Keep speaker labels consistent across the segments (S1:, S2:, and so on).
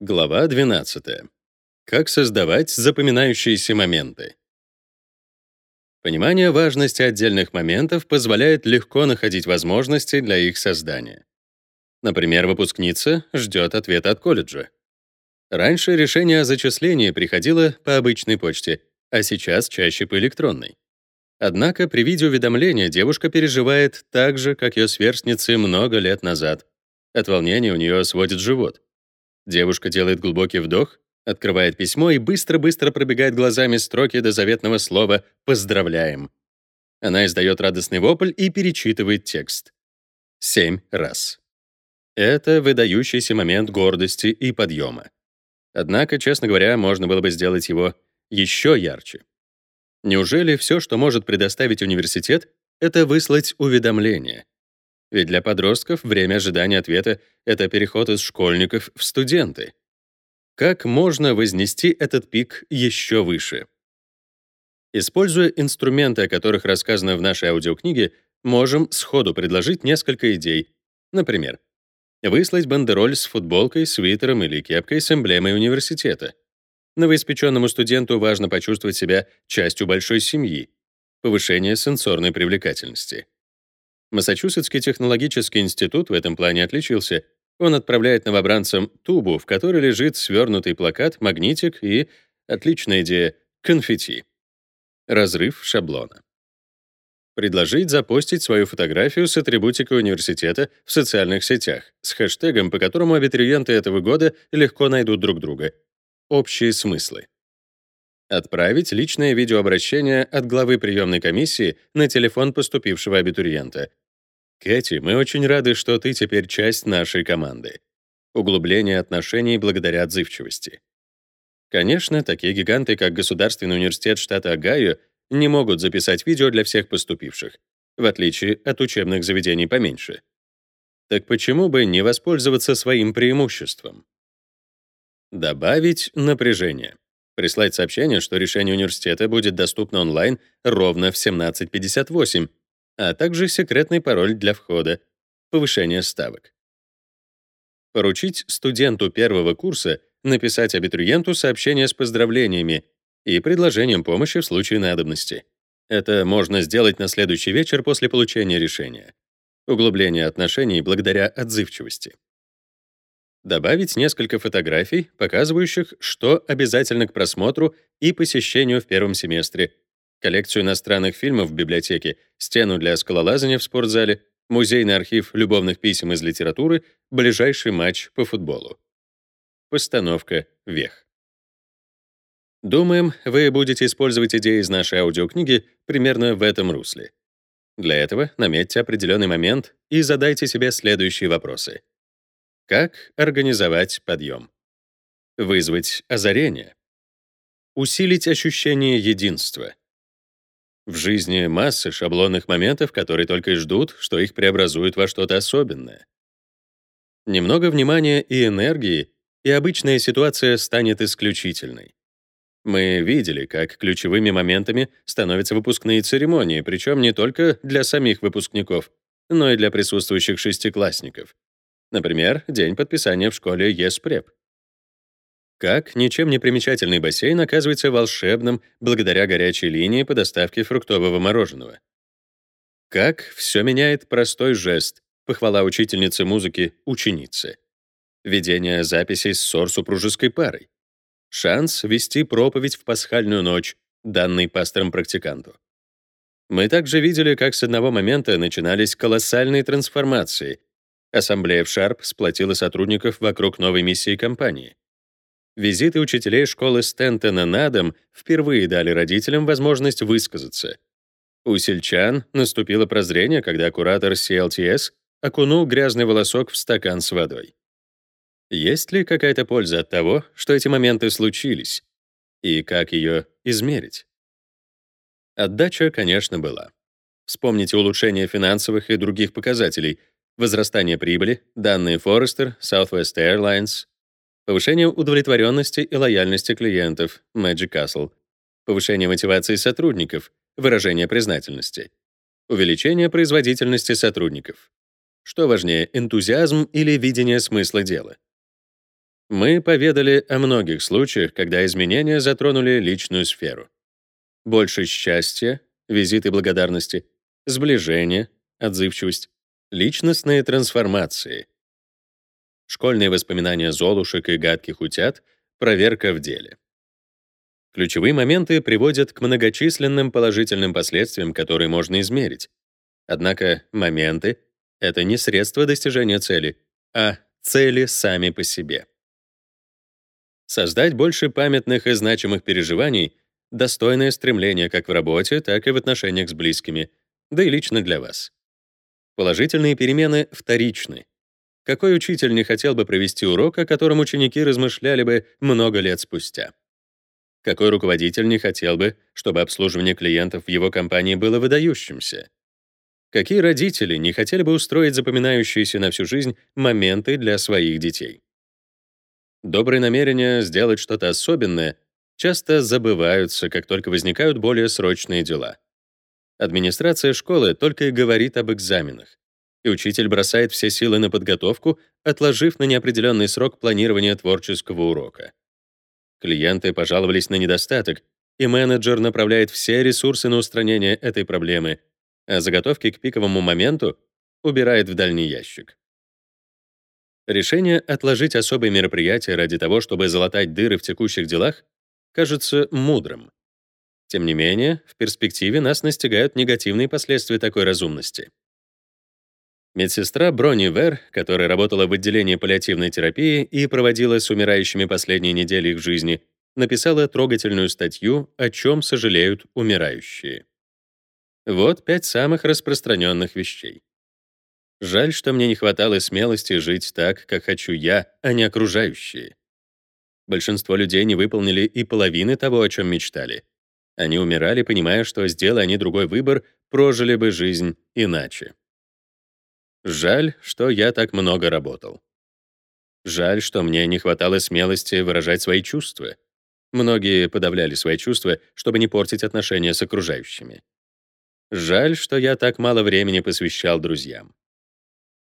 S1: Глава 12. Как создавать запоминающиеся моменты. Понимание важности отдельных моментов позволяет легко находить возможности для их создания. Например, выпускница ждет ответа от колледжа. Раньше решение о зачислении приходило по обычной почте, а сейчас чаще по электронной. Однако при виде уведомления девушка переживает так же, как ее сверстницы много лет назад. От волнения у нее сводит живот. Девушка делает глубокий вдох, открывает письмо и быстро-быстро пробегает глазами строки до заветного слова «Поздравляем». Она издает радостный вопль и перечитывает текст. Семь раз. Это выдающийся момент гордости и подъема. Однако, честно говоря, можно было бы сделать его еще ярче. Неужели все, что может предоставить университет, это выслать уведомление? Ведь для подростков время ожидания ответа — это переход из школьников в студенты. Как можно вознести этот пик еще выше? Используя инструменты, о которых рассказано в нашей аудиокниге, можем сходу предложить несколько идей. Например, выслать бандероль с футболкой, свитером или кепкой с эмблемой университета. Новоиспеченному студенту важно почувствовать себя частью большой семьи. Повышение сенсорной привлекательности. Массачусетский технологический институт в этом плане отличился. Он отправляет новобранцам тубу, в которой лежит свернутый плакат, магнитик и, отличная идея, конфетти. Разрыв шаблона. Предложить запостить свою фотографию с атрибутикой университета в социальных сетях с хэштегом, по которому абитуриенты этого года легко найдут друг друга. Общие смыслы. Отправить личное видеообращение от главы приемной комиссии на телефон поступившего абитуриента. «Кэти, мы очень рады, что ты теперь часть нашей команды». Углубление отношений благодаря отзывчивости. Конечно, такие гиганты, как Государственный университет штата Огайо, не могут записать видео для всех поступивших, в отличие от учебных заведений поменьше. Так почему бы не воспользоваться своим преимуществом? Добавить напряжение. Прислать сообщение, что решение университета будет доступно онлайн ровно в 17.58, а также секретный пароль для входа, повышение ставок. Поручить студенту первого курса написать абитуриенту сообщение с поздравлениями и предложением помощи в случае надобности. Это можно сделать на следующий вечер после получения решения. Углубление отношений благодаря отзывчивости добавить несколько фотографий, показывающих, что обязательно к просмотру и посещению в первом семестре, коллекцию иностранных фильмов в библиотеке, стену для скалолазания в спортзале, музейный архив любовных писем из литературы, ближайший матч по футболу. Постановка «Вех». Думаем, вы будете использовать идеи из нашей аудиокниги примерно в этом русле. Для этого наметьте определенный момент и задайте себе следующие вопросы. Как организовать подъем? Вызвать озарение. Усилить ощущение единства. В жизни масса шаблонных моментов, которые только и ждут, что их преобразуют во что-то особенное. Немного внимания и энергии, и обычная ситуация станет исключительной. Мы видели, как ключевыми моментами становятся выпускные церемонии, причем не только для самих выпускников, но и для присутствующих шестиклассников. Например, день подписания в школе ЕСПРЕП. Как ничем не примечательный бассейн оказывается волшебным благодаря горячей линии по доставке фруктового мороженого. Как все меняет простой жест, похвала учительницы музыки ученицы. Ведение записей ссор супружеской парой. Шанс вести проповедь в пасхальную ночь, данный пастором-практиканту. Мы также видели, как с одного момента начинались колоссальные трансформации, Ассамблея в Шарп сплотила сотрудников вокруг новой миссии компании. Визиты учителей школы Стентона на дом впервые дали родителям возможность высказаться. У сельчан наступило прозрение, когда куратор CLTS окунул грязный волосок в стакан с водой. Есть ли какая-то польза от того, что эти моменты случились? И как ее измерить? Отдача, конечно, была. Вспомните улучшение финансовых и других показателей — возрастание прибыли, данные Forrester, Southwest Airlines, повышение удовлетворенности и лояльности клиентов, Magic Castle, повышение мотивации сотрудников, выражение признательности, увеличение производительности сотрудников. Что важнее, энтузиазм или видение смысла дела? Мы поведали о многих случаях, когда изменения затронули личную сферу. Больше счастья, визиты благодарности, сближение, отзывчивость, личностные трансформации. Школьные воспоминания золушек и гадких утят, проверка в деле. Ключевые моменты приводят к многочисленным положительным последствиям, которые можно измерить. Однако моменты — это не средство достижения цели, а цели сами по себе. Создать больше памятных и значимых переживаний — достойное стремление как в работе, так и в отношениях с близкими, да и лично для вас. Положительные перемены вторичны. Какой учитель не хотел бы провести урок, о котором ученики размышляли бы много лет спустя? Какой руководитель не хотел бы, чтобы обслуживание клиентов в его компании было выдающимся? Какие родители не хотели бы устроить запоминающиеся на всю жизнь моменты для своих детей? Добрые намерения сделать что-то особенное часто забываются, как только возникают более срочные дела. Администрация школы только и говорит об экзаменах, и учитель бросает все силы на подготовку, отложив на неопределенный срок планирование творческого урока. Клиенты пожаловались на недостаток, и менеджер направляет все ресурсы на устранение этой проблемы, а заготовки к пиковому моменту убирает в дальний ящик. Решение отложить особые мероприятия ради того, чтобы залатать дыры в текущих делах, кажется мудрым. Тем не менее, в перспективе нас настигают негативные последствия такой разумности. Медсестра Брони Вер, которая работала в отделении паллиативной терапии и проводила с умирающими последние недели их жизни, написала трогательную статью «О чем сожалеют умирающие». Вот пять самых распространенных вещей. Жаль, что мне не хватало смелости жить так, как хочу я, а не окружающие. Большинство людей не выполнили и половины того, о чем мечтали. Они умирали, понимая, что, сделая они другой выбор, прожили бы жизнь иначе. Жаль, что я так много работал. Жаль, что мне не хватало смелости выражать свои чувства. Многие подавляли свои чувства, чтобы не портить отношения с окружающими. Жаль, что я так мало времени посвящал друзьям.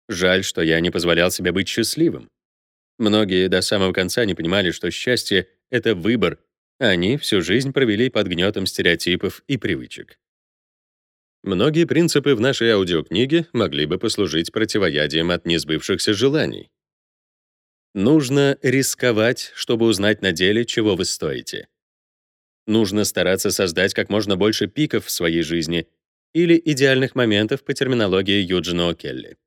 S1: Жаль, что я не позволял себе быть счастливым. Многие до самого конца не понимали, что счастье — это выбор, они всю жизнь провели под гнетом стереотипов и привычек. Многие принципы в нашей аудиокниге могли бы послужить противоядием от несбывшихся желаний. Нужно рисковать, чтобы узнать на деле, чего вы стоите. Нужно стараться создать как можно больше пиков в своей жизни или идеальных моментов по терминологии Юджина О'Келли.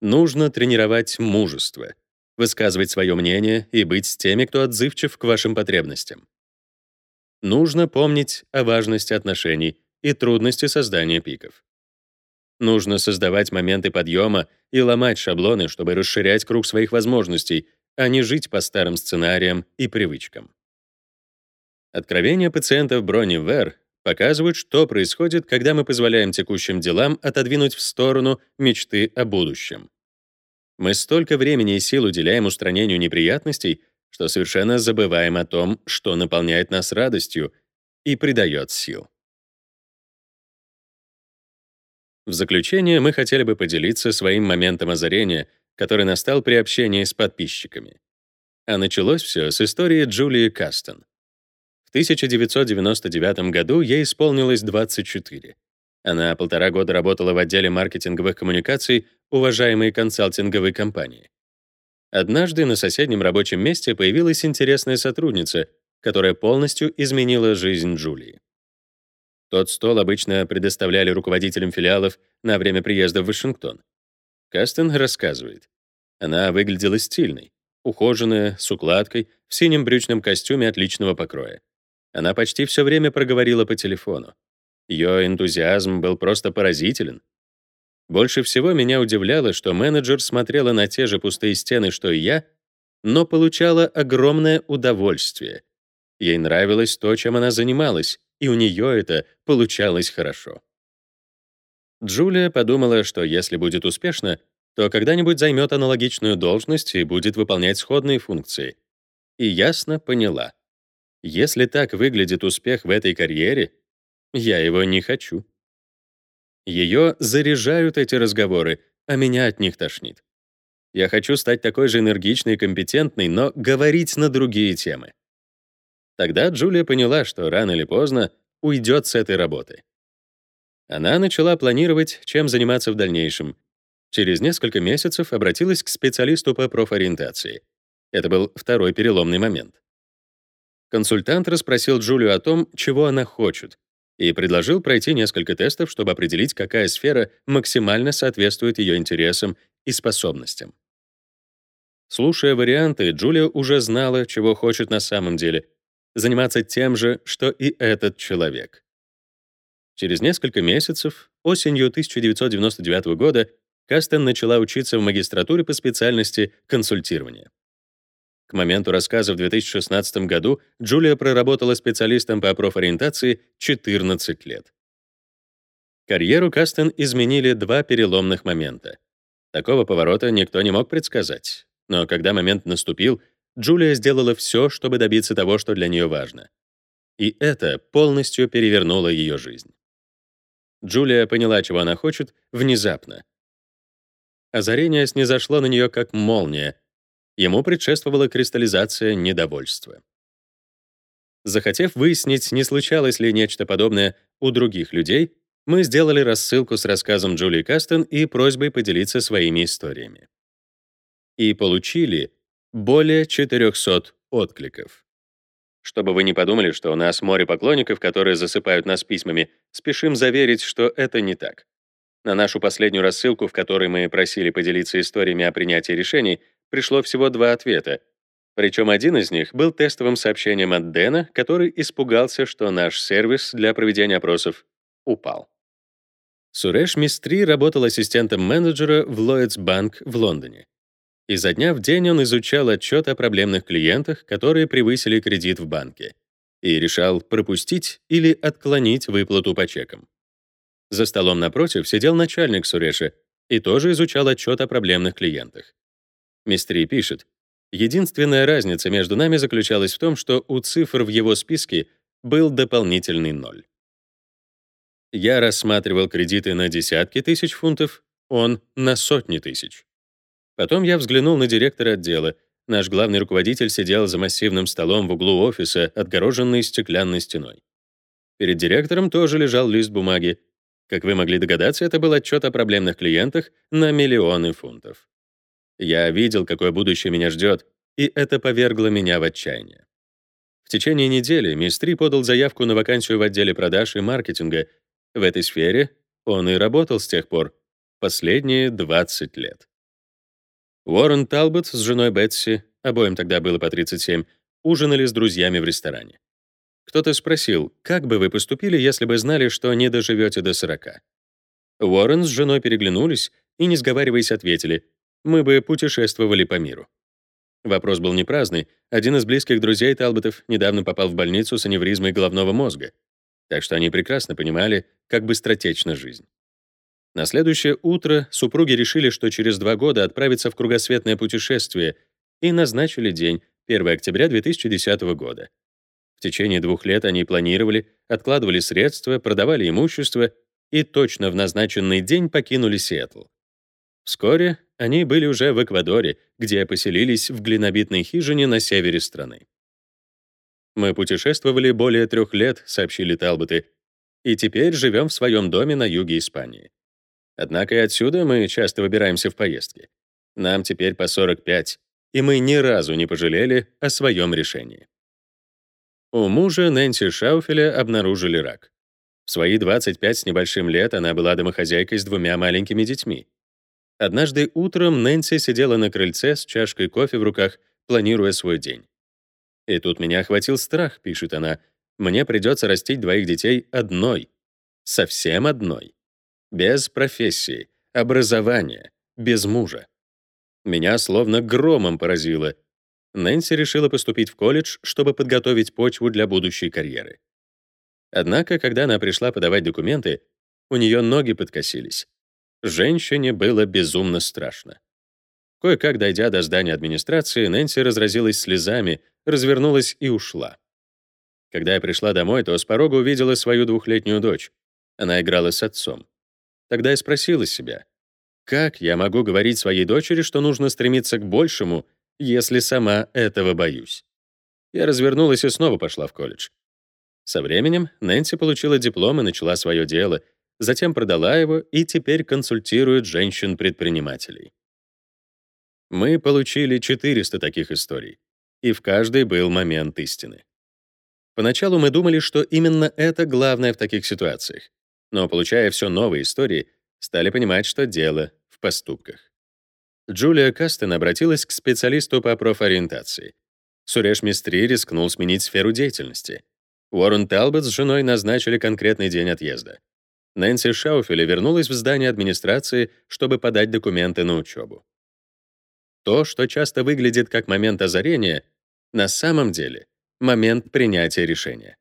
S1: Нужно тренировать мужество, высказывать свое мнение и быть с теми, кто отзывчив к вашим потребностям. Нужно помнить о важности отношений и трудности создания пиков. Нужно создавать моменты подъема и ломать шаблоны, чтобы расширять круг своих возможностей, а не жить по старым сценариям и привычкам. Откровения пациентов Брони Вер показывают, что происходит, когда мы позволяем текущим делам отодвинуть в сторону мечты о будущем. Мы столько времени и сил уделяем устранению неприятностей, что совершенно забываем о том, что наполняет нас радостью и придает сил. В заключение мы хотели бы поделиться своим моментом озарения, который настал при общении с подписчиками. А началось все с истории Джулии Кастон. В 1999 году ей исполнилось 24. Она полтора года работала в отделе маркетинговых коммуникаций уважаемой консалтинговой компании. Однажды на соседнем рабочем месте появилась интересная сотрудница, которая полностью изменила жизнь Джулии. Тот стол обычно предоставляли руководителям филиалов на время приезда в Вашингтон. Кастен рассказывает. Она выглядела стильной, ухоженная, с укладкой, в синем брючном костюме отличного покроя. Она почти все время проговорила по телефону. Ее энтузиазм был просто поразителен. Больше всего меня удивляло, что менеджер смотрела на те же пустые стены, что и я, но получала огромное удовольствие. Ей нравилось то, чем она занималась, и у нее это получалось хорошо. Джулия подумала, что если будет успешна, то когда-нибудь займет аналогичную должность и будет выполнять сходные функции. И ясно поняла. Если так выглядит успех в этой карьере, я его не хочу. Ее заряжают эти разговоры, а меня от них тошнит. Я хочу стать такой же энергичной и компетентной, но говорить на другие темы. Тогда Джулия поняла, что рано или поздно уйдет с этой работы. Она начала планировать, чем заниматься в дальнейшем. Через несколько месяцев обратилась к специалисту по профориентации. Это был второй переломный момент. Консультант расспросил Джулию о том, чего она хочет, и предложил пройти несколько тестов, чтобы определить, какая сфера максимально соответствует ее интересам и способностям. Слушая варианты, Джулия уже знала, чего хочет на самом деле — заниматься тем же, что и этот человек. Через несколько месяцев, осенью 1999 года, Кастен начала учиться в магистратуре по специальности консультирования. К моменту рассказа в 2016 году Джулия проработала специалистом по профориентации 14 лет. Карьеру Кастен изменили два переломных момента. Такого поворота никто не мог предсказать. Но когда момент наступил, Джулия сделала все, чтобы добиться того, что для нее важно. И это полностью перевернуло ее жизнь. Джулия поняла, чего она хочет, внезапно. Озарение снизошло на нее как молния, Ему предшествовала кристаллизация недовольства. Захотев выяснить, не случалось ли нечто подобное у других людей, мы сделали рассылку с рассказом Джулии Кастон и просьбой поделиться своими историями. И получили более 400 откликов. Чтобы вы не подумали, что у нас море поклонников, которые засыпают нас письмами, спешим заверить, что это не так. На нашу последнюю рассылку, в которой мы просили поделиться историями о принятии решений, пришло всего два ответа. Причем один из них был тестовым сообщением от Дэна, который испугался, что наш сервис для проведения опросов упал. Суреш Мистри работал ассистентом менеджера в Lloyds Bank в Лондоне. Изо дня в день он изучал отчет о проблемных клиентах, которые превысили кредит в банке, и решал пропустить или отклонить выплату по чекам. За столом напротив сидел начальник Суреши и тоже изучал отчет о проблемных клиентах. Мистри пишет, «Единственная разница между нами заключалась в том, что у цифр в его списке был дополнительный ноль. Я рассматривал кредиты на десятки тысяч фунтов, он — на сотни тысяч. Потом я взглянул на директора отдела. Наш главный руководитель сидел за массивным столом в углу офиса, отгороженный стеклянной стеной. Перед директором тоже лежал лист бумаги. Как вы могли догадаться, это был отчет о проблемных клиентах на миллионы фунтов. Я видел, какое будущее меня ждет, и это повергло меня в отчаяние. В течение недели Мистри подал заявку на вакансию в отделе продаж и маркетинга. В этой сфере он и работал с тех пор, последние 20 лет. Уоррен Талбот с женой Бетси, обоим тогда было по 37, ужинали с друзьями в ресторане. Кто-то спросил, как бы вы поступили, если бы знали, что не доживете до 40? Уоррен с женой переглянулись и, не сговариваясь, ответили, мы бы путешествовали по миру. Вопрос был не праздный. Один из близких друзей Талботов недавно попал в больницу с аневризмой головного мозга, так что они прекрасно понимали, как быстротечна жизнь. На следующее утро супруги решили, что через два года отправятся в кругосветное путешествие и назначили день, 1 октября 2010 года. В течение двух лет они планировали, откладывали средства, продавали имущество и точно в назначенный день покинули Сиэтл. Вскоре они были уже в Эквадоре, где поселились в глинобитной хижине на севере страны. «Мы путешествовали более трех лет», — сообщили Талботы, «и теперь живем в своем доме на юге Испании. Однако и отсюда мы часто выбираемся в поездки. Нам теперь по 45, и мы ни разу не пожалели о своем решении». У мужа Нэнси Шауфеля обнаружили рак. В свои 25 с небольшим лет она была домохозяйкой с двумя маленькими детьми. Однажды утром Нэнси сидела на крыльце с чашкой кофе в руках, планируя свой день. «И тут меня охватил страх», — пишет она. «Мне придется растить двоих детей одной. Совсем одной. Без профессии, образования, без мужа. Меня словно громом поразило. Нэнси решила поступить в колледж, чтобы подготовить почву для будущей карьеры. Однако, когда она пришла подавать документы, у нее ноги подкосились. Женщине было безумно страшно. Кое-как дойдя до здания администрации, Нэнси разразилась слезами, развернулась и ушла. Когда я пришла домой, то с порога увидела свою двухлетнюю дочь. Она играла с отцом. Тогда я спросила себя, Как я могу говорить своей дочери, что нужно стремиться к большему, если сама этого боюсь? Я развернулась и снова пошла в колледж. Со временем Нэнси получила диплом и начала свое дело, затем продала его и теперь консультирует женщин-предпринимателей. Мы получили 400 таких историй, и в каждой был момент истины. Поначалу мы думали, что именно это главное в таких ситуациях, но, получая все новые истории, стали понимать, что дело в поступках. Джулия Кастен обратилась к специалисту по профориентации. Суреш Мистри рискнул сменить сферу деятельности. Уоррен Талбот с женой назначили конкретный день отъезда. Нэнси Шауфеле вернулась в здание администрации, чтобы подать документы на учебу. То, что часто выглядит как момент озарения, на самом деле — момент принятия решения.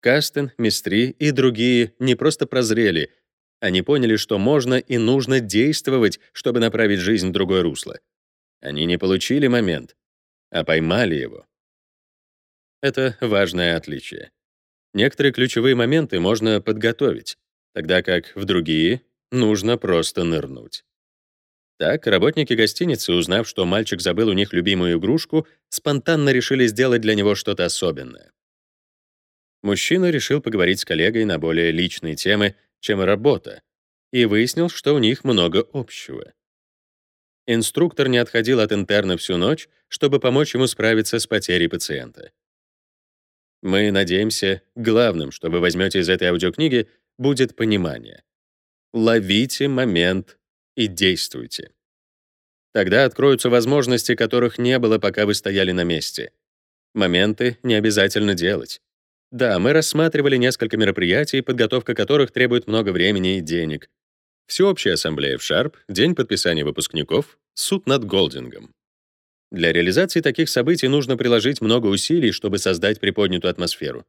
S1: Кастен, Мистри и другие не просто прозрели, они поняли, что можно и нужно действовать, чтобы направить жизнь в другое русло. Они не получили момент, а поймали его. Это важное отличие. Некоторые ключевые моменты можно подготовить, тогда как в другие нужно просто нырнуть. Так, работники гостиницы, узнав, что мальчик забыл у них любимую игрушку, спонтанно решили сделать для него что-то особенное. Мужчина решил поговорить с коллегой на более личные темы, чем работа, и выяснил, что у них много общего. Инструктор не отходил от интерна всю ночь, чтобы помочь ему справиться с потерей пациента. Мы надеемся, главным, что вы возьмете из этой аудиокниги, будет понимание. Ловите момент и действуйте. Тогда откроются возможности, которых не было, пока вы стояли на месте. Моменты не обязательно делать. Да, мы рассматривали несколько мероприятий, подготовка которых требует много времени и денег. Всеобщая ассамблея в Шарп, день подписания выпускников, суд над Голдингом. Для реализации таких событий нужно приложить много усилий, чтобы создать приподнятую атмосферу.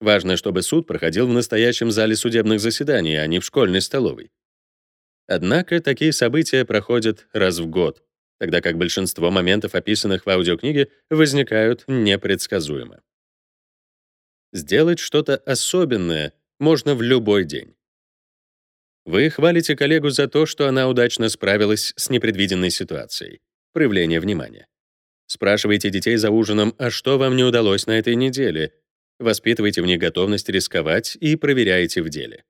S1: Важно, чтобы суд проходил в настоящем зале судебных заседаний, а не в школьной столовой. Однако такие события проходят раз в год, тогда как большинство моментов, описанных в аудиокниге, возникают непредсказуемо. Сделать что-то особенное можно в любой день. Вы хвалите коллегу за то, что она удачно справилась с непредвиденной ситуацией проявление внимания. Спрашивайте детей за ужином, а что вам не удалось на этой неделе. Воспитывайте в них готовность рисковать и проверяйте в деле.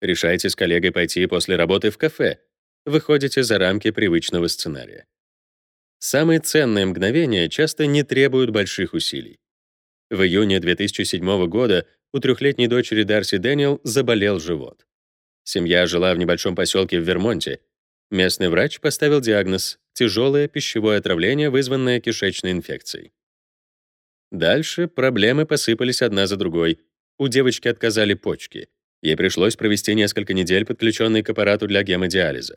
S1: Решайте с коллегой пойти после работы в кафе. Выходите за рамки привычного сценария. Самые ценные мгновения часто не требуют больших усилий. В июне 2007 года у трехлетней дочери Дарси Дэниел заболел живот. Семья жила в небольшом поселке в Вермонте, Местный врач поставил диагноз — тяжелое пищевое отравление, вызванное кишечной инфекцией. Дальше проблемы посыпались одна за другой. У девочки отказали почки. Ей пришлось провести несколько недель, подключенной к аппарату для гемодиализа.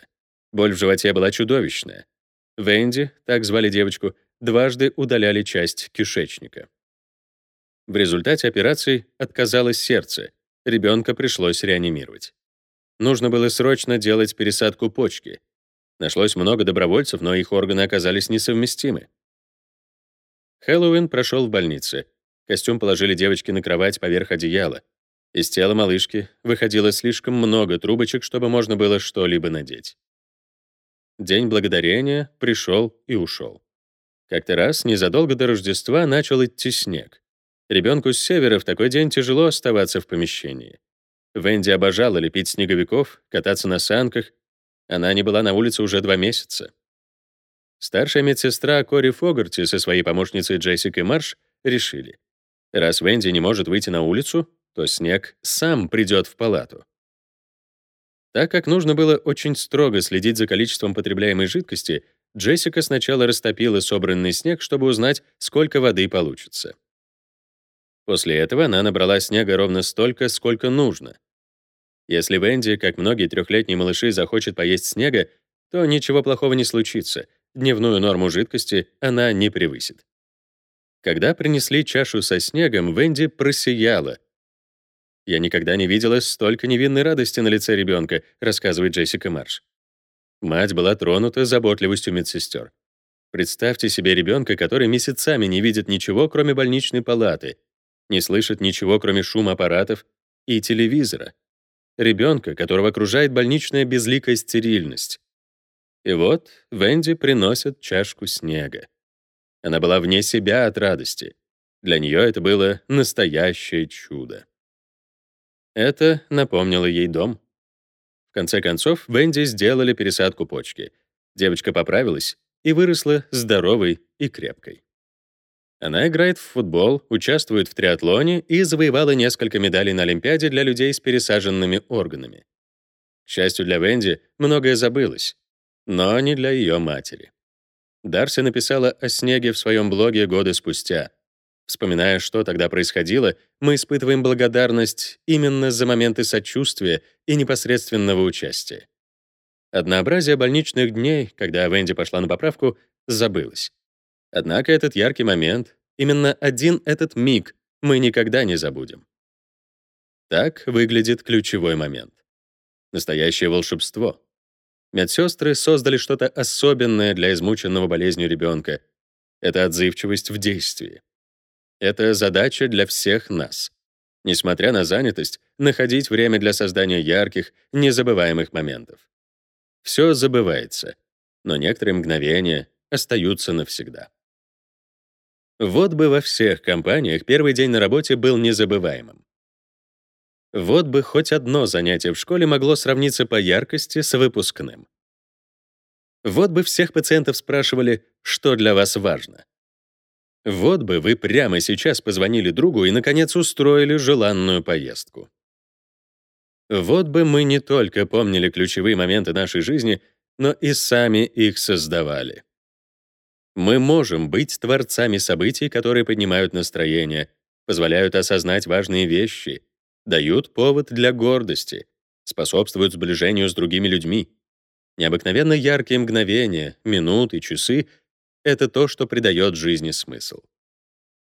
S1: Боль в животе была чудовищная. Венди, так звали девочку, дважды удаляли часть кишечника. В результате операции отказалось сердце. Ребенка пришлось реанимировать. Нужно было срочно делать пересадку почки. Нашлось много добровольцев, но их органы оказались несовместимы. Хэллоуин прошел в больнице. Костюм положили девочке на кровать поверх одеяла. Из тела малышки выходило слишком много трубочек, чтобы можно было что-либо надеть. День благодарения пришел и ушел. Как-то раз, незадолго до Рождества, начал идти снег. Ребенку с севера в такой день тяжело оставаться в помещении. Венди обожала лепить снеговиков, кататься на санках она не была на улице уже два месяца. Старшая медсестра Кори Фогарти со своей помощницей Джессикой Марш решили, раз Венди не может выйти на улицу, то снег сам придет в палату. Так как нужно было очень строго следить за количеством потребляемой жидкости, Джессика сначала растопила собранный снег, чтобы узнать, сколько воды получится. После этого она набрала снега ровно столько, сколько нужно, если Венди, как многие трехлетние малыши, захочет поесть снега, то ничего плохого не случится. Дневную норму жидкости она не превысит. Когда принесли чашу со снегом, Венди просияла. «Я никогда не видела столько невинной радости на лице ребенка», рассказывает Джессика Марш. Мать была тронута заботливостью медсестер. Представьте себе ребенка, который месяцами не видит ничего, кроме больничной палаты, не слышит ничего, кроме шума аппаратов и телевизора. ребенка, которого окружает больничная безликая стерильность. И вот Венди приносит чашку снега. Она была вне себя от радости. Для нее это было настоящее чудо. Это напомнило ей дом. В конце концов, Венди сделали пересадку почки. Девочка поправилась и выросла здоровой и крепкой. Она играет в футбол, участвует в триатлоне и завоевала несколько медалей на Олимпиаде для людей с пересаженными органами. К счастью для Венди, многое забылось, но не для ее матери. Дарси написала о снеге в своем блоге годы спустя. Вспоминая, что тогда происходило, мы испытываем благодарность именно за моменты сочувствия и непосредственного участия. Однообразие больничных дней, когда Венди пошла на поправку, забылось. Однако этот яркий момент, именно один этот миг, мы никогда не забудем. Так выглядит ключевой момент. Настоящее волшебство. Медсестры создали что-то особенное для измученного болезнью ребенка. Это отзывчивость в действии. Это задача для всех нас. Несмотря на занятость, находить время для создания ярких, незабываемых моментов. Все забывается, но некоторые мгновения остаются навсегда. Вот бы во всех компаниях первый день на работе был незабываемым. Вот бы хоть одно занятие в школе могло сравниться по яркости с выпускным. Вот бы всех пациентов спрашивали, что для вас важно. Вот бы вы прямо сейчас позвонили другу и, наконец, устроили желанную поездку. Вот бы мы не только помнили ключевые моменты нашей жизни, но и сами их создавали. Мы можем быть творцами событий, которые поднимают настроение, позволяют осознать важные вещи, дают повод для гордости, способствуют сближению с другими людьми. Необыкновенно яркие мгновения, минуты, часы — это то, что придает жизни смысл.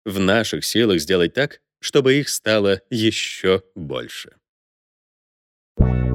S1: В наших силах сделать так, чтобы их стало еще больше. Thank you